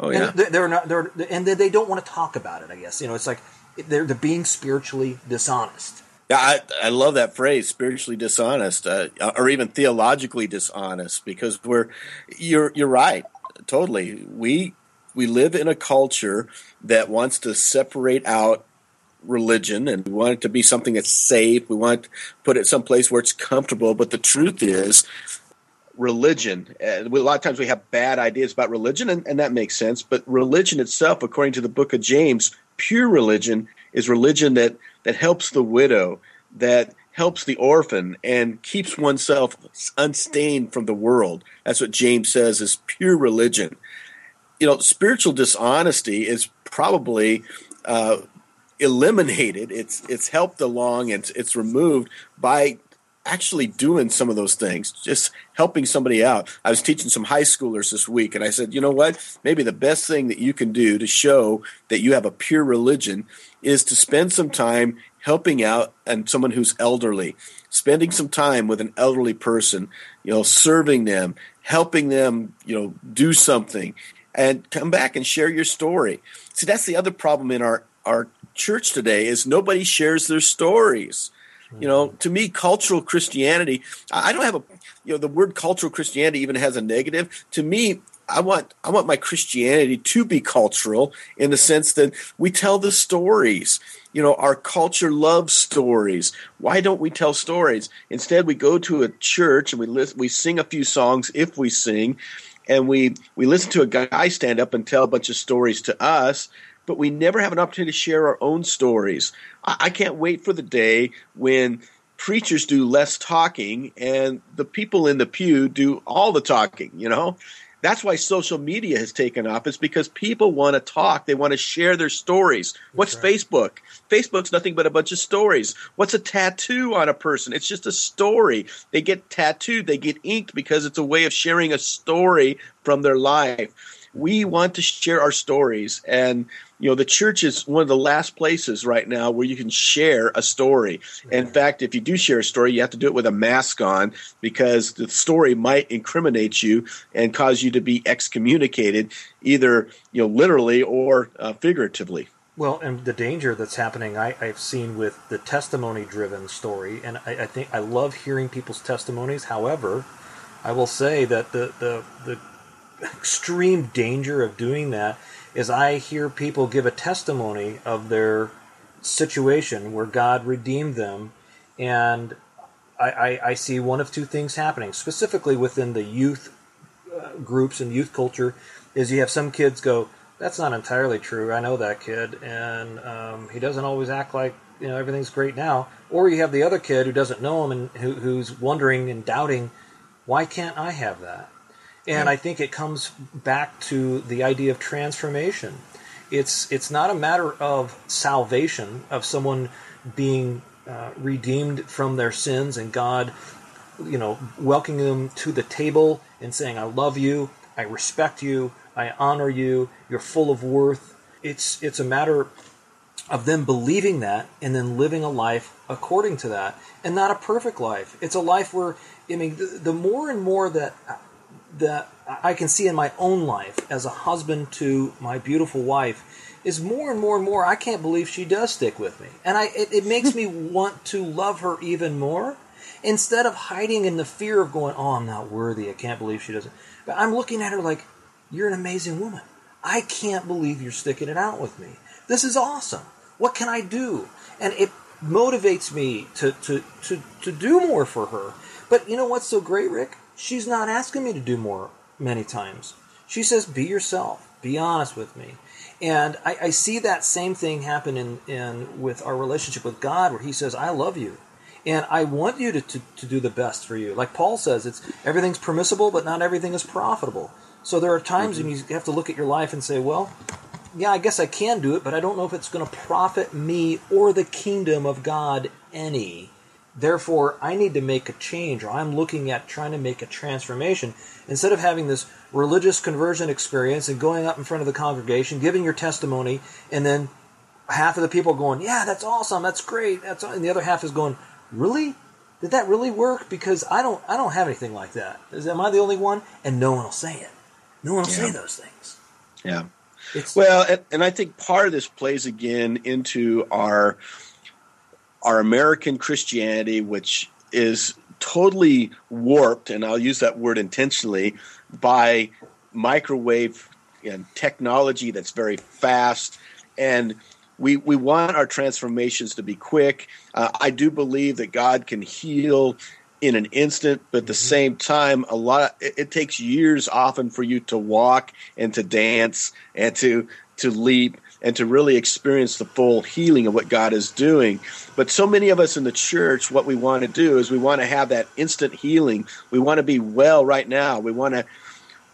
Oh yeah. And they- they're not. They're and they they don't want to talk about it. I guess you know it's like they're they're being spiritually dishonest. Yeah, I, I love that phrase, spiritually dishonest, uh, or even theologically dishonest, because we're you're you're right, totally. We we live in a culture that wants to separate out religion, and we want it to be something that's safe. We want to put it someplace where it's comfortable. But the truth is, religion. Uh, a lot of times we have bad ideas about religion, and, and that makes sense. But religion itself, according to the Book of James, pure religion is religion that that helps the widow, that helps the orphan, and keeps oneself unstained from the world. That's what James says is pure religion. You know, spiritual dishonesty is probably uh, eliminated. It's it's helped along. It's it's removed by actually doing some of those things, just helping somebody out. I was teaching some high schoolers this week, and I said, you know what? Maybe the best thing that you can do to show that you have a pure religion is to spend some time helping out and someone who's elderly, spending some time with an elderly person, you know, serving them, helping them, you know, do something, and come back and share your story. See, that's the other problem in our our church today is nobody shares their stories. You know, to me, cultural Christianity, I don't have a, you know, the word cultural Christianity even has a negative. To me, I want I want my Christianity to be cultural in the sense that we tell the stories. You know, our culture loves stories. Why don't we tell stories? Instead, we go to a church and we listen, we sing a few songs if we sing, and we we listen to a guy stand up and tell a bunch of stories to us but we never have an opportunity to share our own stories. I, I can't wait for the day when preachers do less talking and the people in the pew do all the talking, you know? That's why social media has taken off. Is because people want to talk. They want to share their stories. What's right. Facebook? Facebook's nothing but a bunch of stories. What's a tattoo on a person? It's just a story. They get tattooed. They get inked because it's a way of sharing a story from their life. We want to share our stories, and you know the church is one of the last places right now where you can share a story. In fact if you do share a story you have to do it with a mask on because the story might incriminate you and cause you to be excommunicated either you know literally or uh, figuratively. Well, and the danger that's happening, I, have seen with the testimony-driven story, and I, I, think I love hearing people's testimonies. However, I will say that the, the the extreme danger of doing that is I hear people give a testimony of their situation where God redeemed them, and I, I, I see one of two things happening, specifically within the youth uh, groups and youth culture, is you have some kids go, that's not entirely true. I know that kid, and um, he doesn't always act like you know everything's great now. Or you have the other kid who doesn't know him and who, who's wondering and doubting, why can't I have that? And I think it comes back to the idea of transformation. It's it's not a matter of salvation of someone being uh, redeemed from their sins and God, you know, welcoming them to the table and saying, "I love you, I respect you, I honor you, you're full of worth." It's it's a matter of them believing that and then living a life according to that, and not a perfect life. It's a life where I mean, the, the more and more that that I can see in my own life as a husband to my beautiful wife is more and more and more. I can't believe she does stick with me, and I it, it makes me want to love her even more. Instead of hiding in the fear of going, "Oh, I'm not worthy. I can't believe she doesn't," but I'm looking at her like, "You're an amazing woman. I can't believe you're sticking it out with me. This is awesome. What can I do?" And it motivates me to to to to do more for her. But you know what's so great, Rick? She's not asking me to do more many times. She says, be yourself, be honest with me. And I, I, see that same thing happen in, in with our relationship with God, where He says, I love you. And I want you to, to, to do the best for you. Like Paul says, it's everything's permissible, but not everything is profitable. So there are times mm-hmm. when you have to look at your life and say, well, yeah, I guess I can do it, but I don't know if it's going to profit me or the kingdom of God any. Therefore, I need to make a change, or I'm looking at trying to make a transformation. Instead of having this religious conversion experience and going up in front of the congregation, giving your testimony, and then half of the people going, "Yeah, that's awesome, that's great," that's, and the other half is going, "Really? Did that really work? Because I don't, I don't have anything like that. Is am I the only one?" And no one will say it. No one will yeah. say those things. Yeah. It's, well, and, and I think part of this plays again into our our American Christianity, which is totally warped, and I'll use that word intentionally, by microwave and technology that's very fast. And we, we want our transformations to be quick. Uh, I do believe that God can heal in an instant, but at the same time, a lot it, it takes years often for you to walk and to dance and to to leap and to really experience the full healing of what God is doing. But so many of us in the church, what we want to do is we want to have that instant healing. We want to be well right now. We want to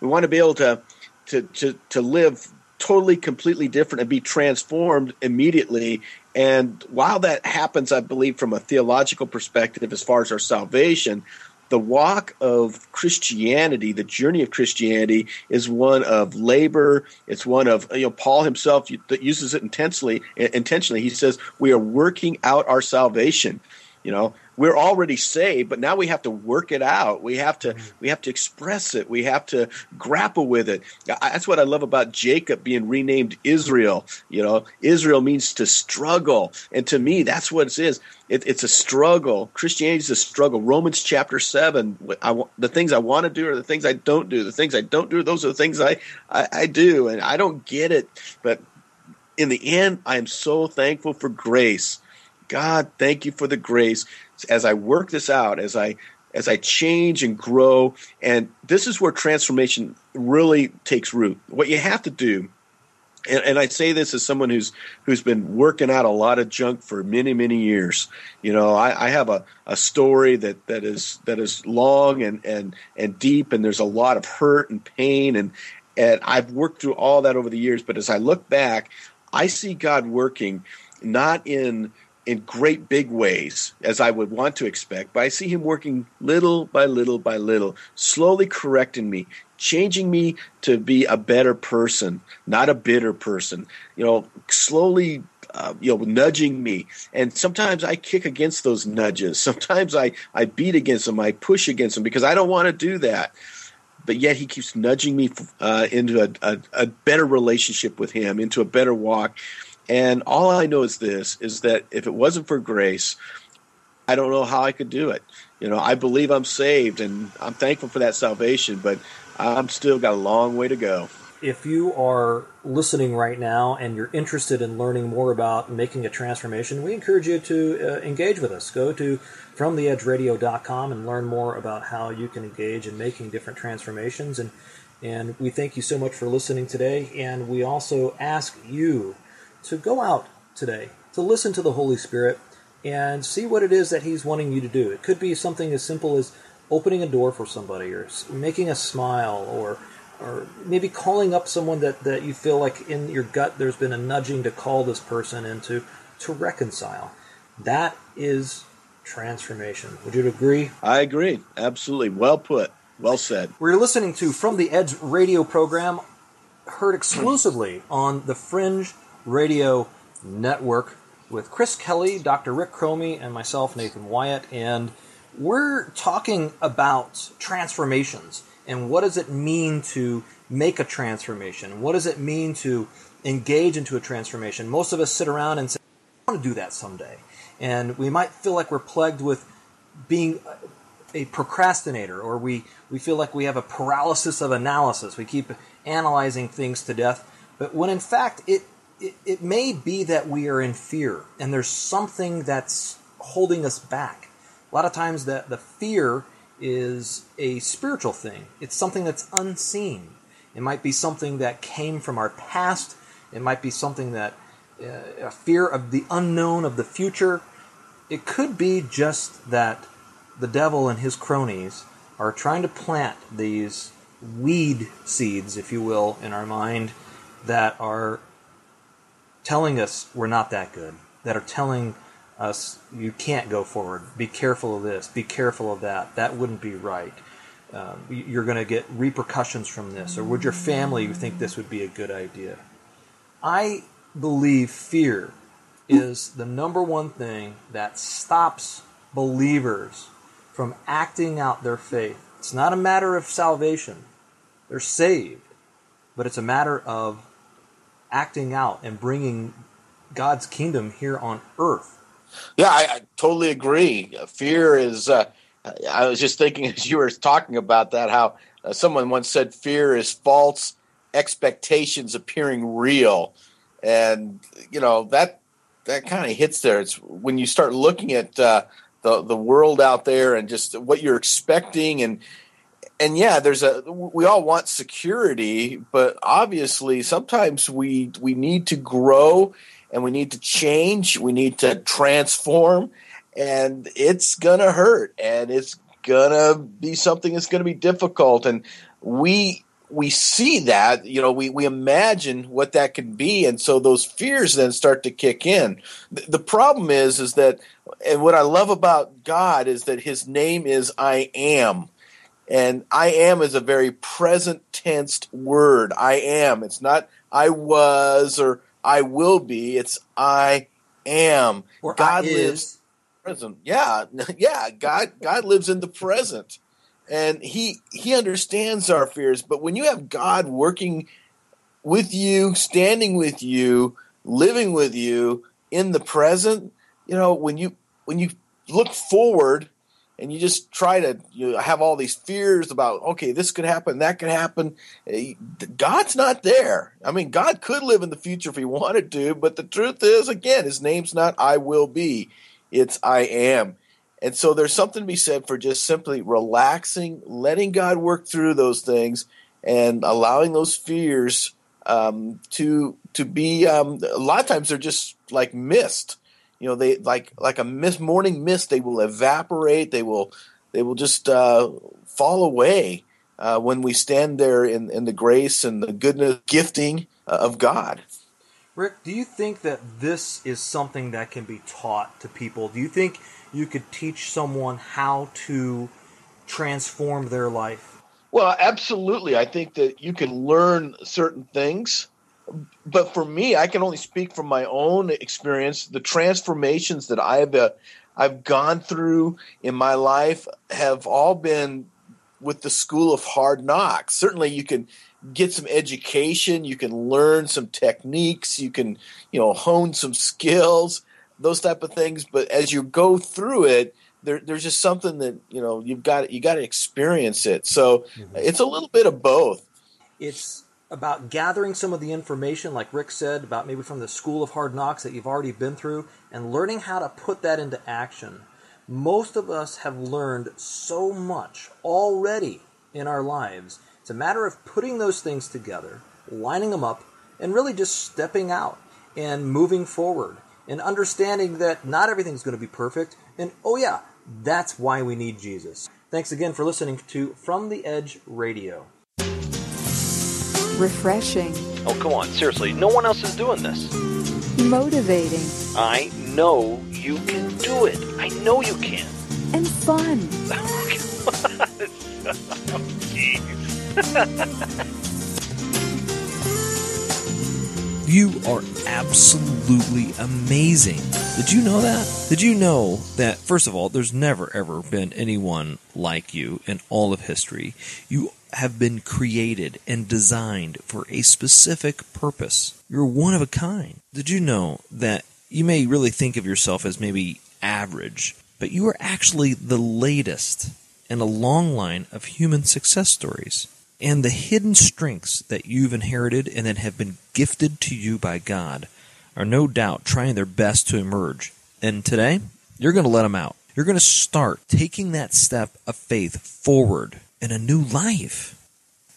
we want to be able to to to, to live totally completely different and be transformed immediately and while that happens i believe from a theological perspective as far as our salvation the walk of Christianity, the journey of Christianity, is one of labor. It's one of you know Paul himself uses it intensely. Intentionally, he says we are working out our salvation. You know, we're already saved, but now we have to work it out. We have to mm-hmm. we have to express it. We have to grapple with it. That's what I love about Jacob being renamed Israel. You know, Israel means to struggle, and to me, that's what it is. It, it's a struggle. Christianity is a struggle. Romans chapter seven. I, the things I want to do are the things I don't do. The things I don't do, those are the things I, I, I do, and I don't get it. But in the end, I am so thankful for grace God, thank you for the grace as I work this out, as I as I change and grow. And this is where transformation really takes root. What you have to do, and, and I say this as someone who's who's been working out a lot of junk for many many years. You know, I, I have a, a story that, that is that is long and, and and deep, and there's a lot of hurt and pain, and and I've worked through all that over the years. But as I look back, I see God working not in in great big ways, as I would want to expect, but I see him working little by little by little, slowly correcting me, changing me to be a better person, not a bitter person. You know, slowly uh, you know, nudging me. And sometimes I kick against those nudges. Sometimes I, I beat against them. I push against them because I don't want to do that. But yet he keeps nudging me uh, into a, a, a better relationship with him, into a better walk. And all I know is this is that if it wasn't for grace, I don't know how I could do it. You know, I believe I'm saved and I'm thankful for that salvation, but I'm still got a long way to go. If you are listening right now and you're interested in learning more about making a transformation, we encourage you to uh, engage with us. Go to fromtheedgeradio.com and learn more about how you can engage in making different transformations. And, and we thank you so much for listening today. And we also ask you to go out today, to listen to the Holy Spirit and see what it is that He's wanting you to do. It could be something as simple as opening a door for somebody or making a smile or or maybe calling up someone that, that you feel like in your gut there's been a nudging to call this person and to, to reconcile. That is transformation. Would you agree? I agree. Absolutely. Well put. Well said. We're listening to From the Edge radio program, heard exclusively on the Fringe Radio Network with Chris Kelly, Dr. Rick Cromie, and myself, Nathan Wyatt. And we're talking about transformations and what does it mean to make a transformation? What does it mean to engage into a transformation? Most of us sit around and say, I want to do that someday. And we might feel like we're plagued with being a procrastinator or we, we feel like we have a paralysis of analysis. We keep analyzing things to death. But when in fact it it, may be that we are in fear and there's something that's holding us back. A lot of times that the fear is a spiritual thing. It's something that's unseen. It might be something that came from our past. It might be something that uh, a fear of the unknown of the future. It could be just that the devil and his cronies are trying to plant these weed seeds, if you will, in our mind that are telling us we're not that good, that are telling us you can't go forward, be careful of this, be careful of that, that wouldn't be right. Um, you're going to get repercussions from this, or would your family think this would be a good idea? I believe fear is the number one thing that stops believers from acting out their faith. It's not a matter of salvation, they're saved, but it's a matter of acting out and bringing God's kingdom here on earth. Yeah, I, I totally agree. Fear is. Uh, I was just thinking as you were talking about that how uh, someone once said fear is false expectations appearing real, and you know that that kind of hits there. It's when you start looking at uh, the the world out there and just what you're expecting and and yeah, there's a we all want security, but obviously sometimes we we need to grow and we need to change, we need to transform and it's going to hurt and it's going to be something that's going to be difficult and we we see that, you know, we, we imagine what that could be, and so those fears then start to kick in. The, the problem is, is that, and what I love about God is that His name is I am, and I am is a very present tense word. I am. It's not I was or I will be. It's I am. Or God lives is. present. Yeah, yeah. God God lives in the present, and he he understands our fears. But when you have God working with you, standing with you, living with you in the present, you know when you when you look forward and you just try to you have all these fears about okay this could happen that could happen. Eh, god's not there. I mean god could live in the future if he wanted to but the truth is again his name's not i will be it's i am. And so there's something to be said for just simply relaxing letting god work through those things and allowing those fears um, to to be um, a lot of times they're just like mist you know they like like a mist, morning mist they will evaporate they will they will just uh, fall away uh, when we stand there in, in the grace and the goodness gifting uh, of god Rick, do you think that this is something that can be taught to people? Do you think you could teach someone how to transform their life? well absolutely i think that you can learn certain things but for me, I can only speak from my own experience. The transformations that I've uh, I've gone through in my life have all been with the school of hard knocks. Certainly, you can get some education, you can learn some techniques, you can you know hone some skills, those type of things. But as you go through it, there, there's just something that you know you've got you got to experience it. So it's a little bit of both. It's about gathering some of the information, like Rick said, about maybe from the school of hard knocks that you've already been through, and learning how to put that into action. Most of us have learned so much already in our lives. It's a matter of putting those things together, lining them up, and really just stepping out and moving forward and understanding that not everything's going to be perfect. And oh, yeah, that's why we need Jesus. Thanks again for listening to From the Edge Radio. Refreshing. Oh, come on, seriously. No one else is doing this. Motivating. I know you can do it. I know you can. And fun. You are absolutely amazing. Did you know that? Did you know that, first of all, there's never ever been anyone like you in all of history? You have been created and designed for a specific purpose. You're one of a kind. Did you know that you may really think of yourself as maybe average, but you are actually the latest in a long line of human success stories? And the hidden strengths that you've inherited and that have been gifted to you by God are no doubt trying their best to emerge. And today, you're going to let them out. You're going to start taking that step of faith forward in a new life.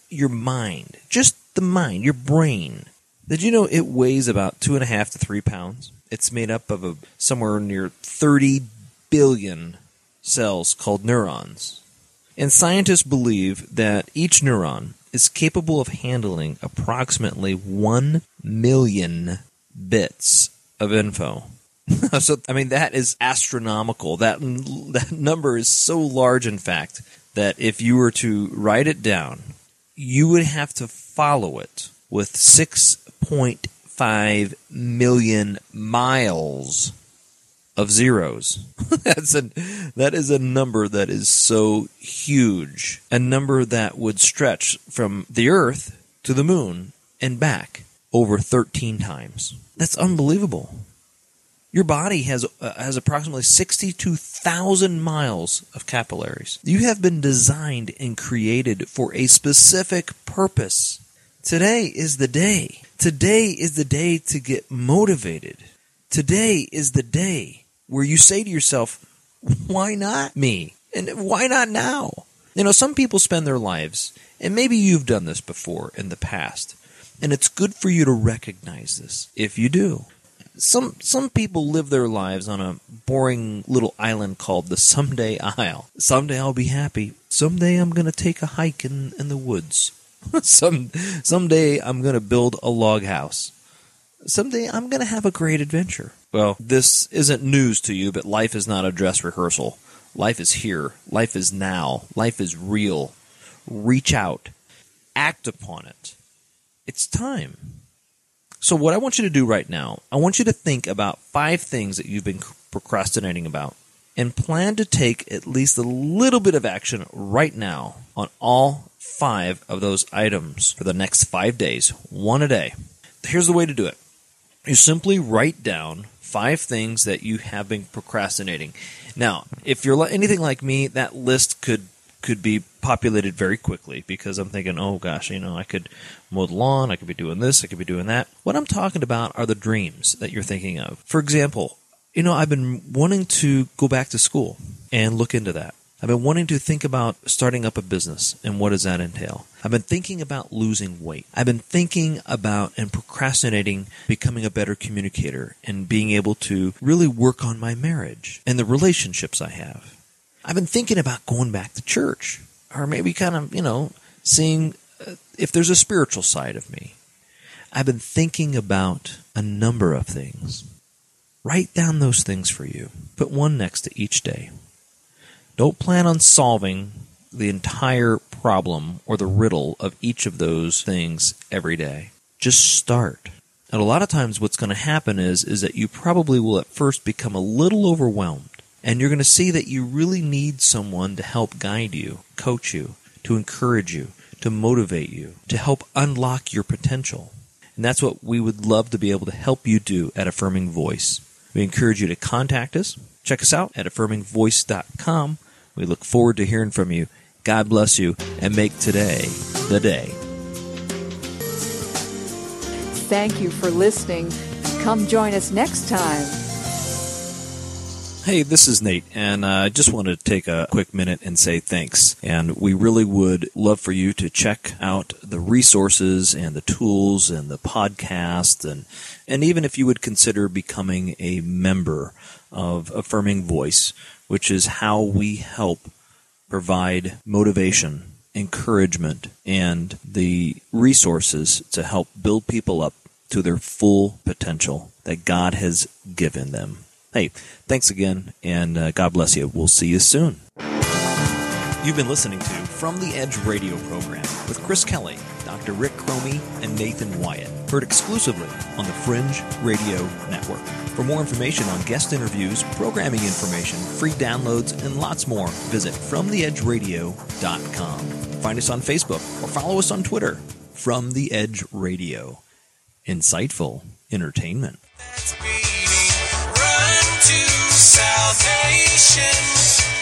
Your mind, just the mind, your brain. Did you know it weighs about two and a half to three pounds? It's made up of a, somewhere near 30 billion cells called neurons. And scientists believe that each neuron is capable of handling approximately 1 million bits of info. so, I mean, that is astronomical. That, that number is so large, in fact, that if you were to write it down, you would have to follow it with 6.5 million miles of zeros. That's a that is a number that is so huge. A number that would stretch from the earth to the moon and back over 13 times. That's unbelievable. Your body has uh, has approximately 62,000 miles of capillaries. You have been designed and created for a specific purpose. Today is the day. Today is the day to get motivated. Today is the day where you say to yourself, why not me? And why not now? You know, some people spend their lives, and maybe you've done this before in the past, and it's good for you to recognize this if you do. Some some people live their lives on a boring little island called the Someday Isle. Someday I'll be happy. Someday I'm going to take a hike in, in the woods. Some someday I'm going to build a log house. Someday I'm going to have a great adventure. Well, this isn't news to you, but life is not a dress rehearsal. Life is here. Life is now. Life is real. Reach out. Act upon it. It's time. So, what I want you to do right now, I want you to think about five things that you've been procrastinating about and plan to take at least a little bit of action right now on all five of those items for the next five days, one a day. Here's the way to do it you simply write down five things that you have been procrastinating. Now, if you're anything like me, that list could could be populated very quickly because I'm thinking, oh gosh, you know, I could mow the lawn, I could be doing this, I could be doing that. What I'm talking about are the dreams that you're thinking of. For example, you know, I've been wanting to go back to school and look into that. I've been wanting to think about starting up a business and what does that entail. I've been thinking about losing weight. I've been thinking about and procrastinating becoming a better communicator and being able to really work on my marriage and the relationships I have. I've been thinking about going back to church or maybe kind of, you know, seeing uh, if there's a spiritual side of me. I've been thinking about a number of things. Write down those things for you. Put one next to each day. Don't plan on solving the entire problem or the riddle of each of those things every day. Just start. And a lot of times what's going to happen is is that you probably will at first become a little overwhelmed and you're going to see that you really need someone to help guide you, coach you, to encourage you, to motivate you, to help unlock your potential. And that's what we would love to be able to help you do at Affirming Voice. We encourage you to contact us. Check us out at affirmingvoice.com. We look forward to hearing from you. God bless you and make today the day. Thank you for listening. Come join us next time. Hey, this is Nate, and I uh, just wanted to take a quick minute and say thanks. And we really would love for you to check out the resources and the tools and the podcast, and and even if you would consider becoming a member of Affirming Voice, which is how we help provide motivation, encouragement, and the resources to help build people up to their full potential that God has given them. Hey, thanks again, and uh, God bless you. We'll see you soon. You've been listening to From the Edge radio program with Chris Kelly, Dr. Rick Cromie, and Nathan Wyatt. Heard exclusively on the Fringe Radio Network. For more information on guest interviews, programming information, free downloads, and lots more, visit FromTheEdgeRadio.com. Find us on Facebook or follow us on Twitter. From the Edge Radio. Insightful entertainment salvation.